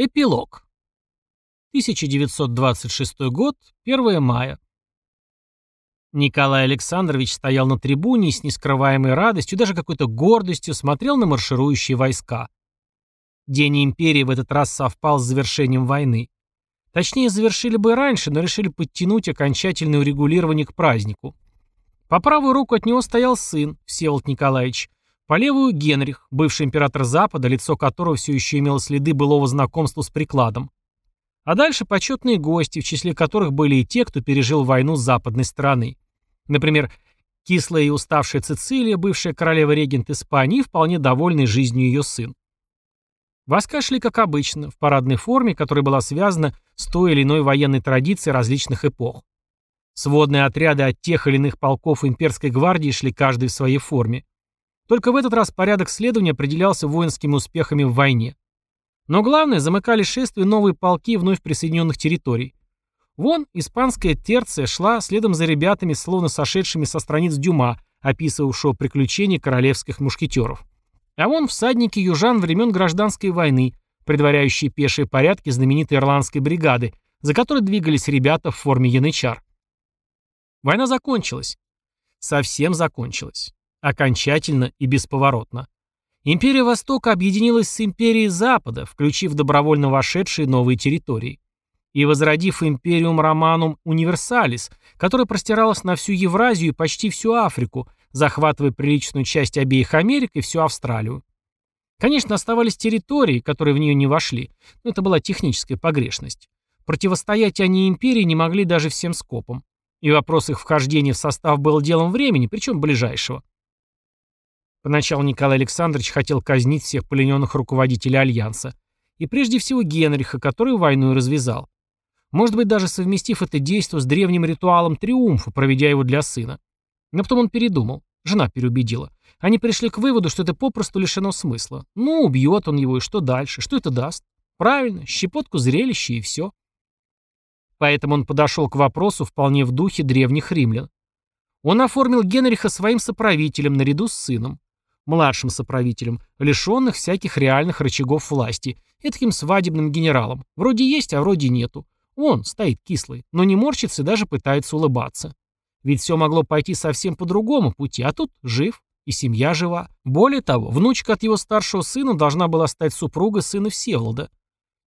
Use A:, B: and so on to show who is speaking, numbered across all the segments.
A: Эпилог. 1926 год, 1 мая. Николай Александрович стоял на трибуне и с нескрываемой радостью, даже какой-то гордостью смотрел на марширующие войска. День империи в этот раз совпал с завершением войны. Точнее, завершили бы раньше, но решили подтянуть окончательное урегулирование к празднику. По правую руку от него стоял сын, Всеволод Николаевич, по левую Генрих, бывший император Запада, лицо которого все еще имело следы былого знакомства с прикладом. А дальше почетные гости, в числе которых были и те, кто пережил войну с западной стороны. Например, кислая и уставшая Цицилия, бывшая королева-регент Испании, вполне довольный жизнью ее сын. Войска шли, как обычно, в парадной форме, которая была связана с той или иной военной традицией различных эпох. Сводные отряды от тех или иных полков имперской гвардии шли каждый в своей форме. Только в этот раз порядок следования определялся воинскими успехами в войне. Но главное, замыкали шествие новые полки вновь присоединенных территорий. Вон, испанская терция шла следом за ребятами, словно сошедшими со страниц Дюма, описывавшего приключения королевских мушкетеров. А вон всадники южан времен гражданской войны, предваряющие пешие порядки знаменитой ирландской бригады, за которой двигались ребята в форме янычар. Война закончилась. Совсем закончилась. Окончательно и бесповоротно. Империя Востока объединилась с империей Запада, включив добровольно вошедшие новые территории. И возродив империум Романум Универсалис, которая простиралась на всю Евразию и почти всю Африку, захватывая приличную часть обеих Америк и всю Австралию. Конечно, оставались территории, которые в нее не вошли, но это была техническая погрешность. Противостоять они империи не могли даже всем скопом. И вопрос их вхождения в состав был делом времени, причем ближайшего. Поначалу Николай Александрович хотел казнить всех плененных руководителей Альянса. И прежде всего Генриха, который войну и развязал. Может быть, даже совместив это действо с древним ритуалом триумфа, проведя его для сына. Но потом он передумал. Жена переубедила. Они пришли к выводу, что это попросту лишено смысла. Ну, убьет он его, и что дальше? Что это даст? Правильно, щепотку зрелища и все. Поэтому он подошел к вопросу вполне в духе древних римлян. Он оформил Генриха своим соправителем наряду с сыном младшим соправителем, лишенных всяких реальных рычагов власти, и таким свадебным генералом. Вроде есть, а вроде нету. Он стоит кислый, но не морщится и даже пытается улыбаться. Ведь все могло пойти совсем по другому пути, а тут жив, и семья жива. Более того, внучка от его старшего сына должна была стать супругой сына Всеволода,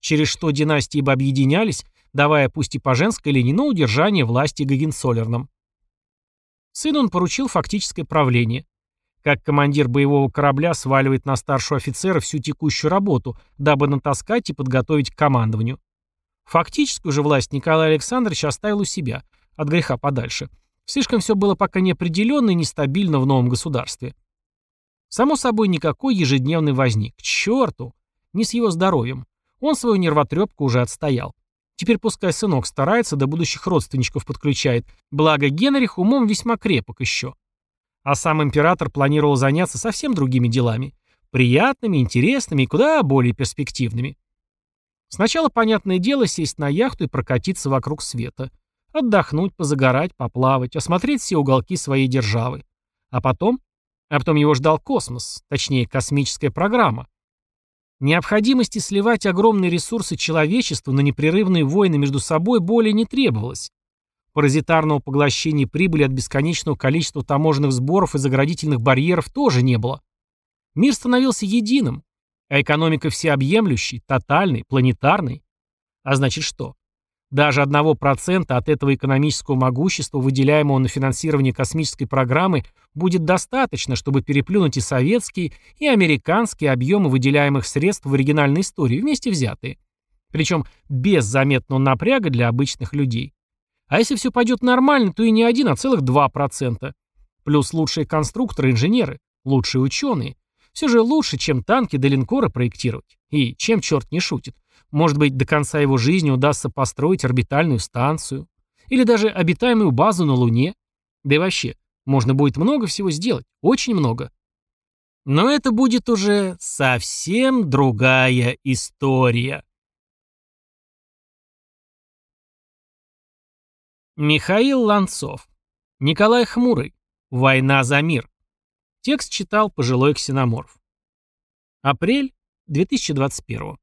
A: через что династии бы объединялись, давая пусть и по женской линии, но удержание власти Гагенцоллерном. Сыну он поручил фактическое правление как командир боевого корабля сваливает на старшего офицера всю текущую работу, дабы натаскать и подготовить к командованию. Фактическую же власть Николай Александрович оставил у себя, от греха подальше. Слишком все было пока неопределенно и нестабильно в новом государстве. Само собой, никакой ежедневный возник. К черту! Не с его здоровьем. Он свою нервотрепку уже отстоял. Теперь пускай сынок старается, до будущих родственничков подключает. Благо Генрих умом весьма крепок еще. А сам император планировал заняться совсем другими делами. Приятными, интересными и куда более перспективными. Сначала, понятное дело, сесть на яхту и прокатиться вокруг света. Отдохнуть, позагорать, поплавать, осмотреть все уголки своей державы. А потом? А потом его ждал космос, точнее, космическая программа. Необходимости сливать огромные ресурсы человечества на непрерывные войны между собой более не требовалось. Паразитарного поглощения прибыли от бесконечного количества таможенных сборов и заградительных барьеров тоже не было. Мир становился единым, а экономика всеобъемлющей, тотальной, планетарной. А значит что? Даже одного процента от этого экономического могущества, выделяемого на финансирование космической программы, будет достаточно, чтобы переплюнуть и советские, и американские объемы выделяемых средств в оригинальной истории, вместе взятые. Причем без заметного напряга для обычных людей. А если все пойдет нормально, то и не один, а целых 2%. Плюс лучшие конструкторы, инженеры, лучшие ученые. Все же лучше, чем танки до линкора проектировать. И чем черт не шутит. Может быть, до конца его жизни удастся построить орбитальную станцию. Или даже обитаемую базу на Луне. Да и вообще, можно будет много всего сделать. Очень много. Но это будет уже совсем другая история. Михаил Ланцов. Николай Хмурый. Война за мир. Текст читал пожилой ксеноморф. Апрель 2021.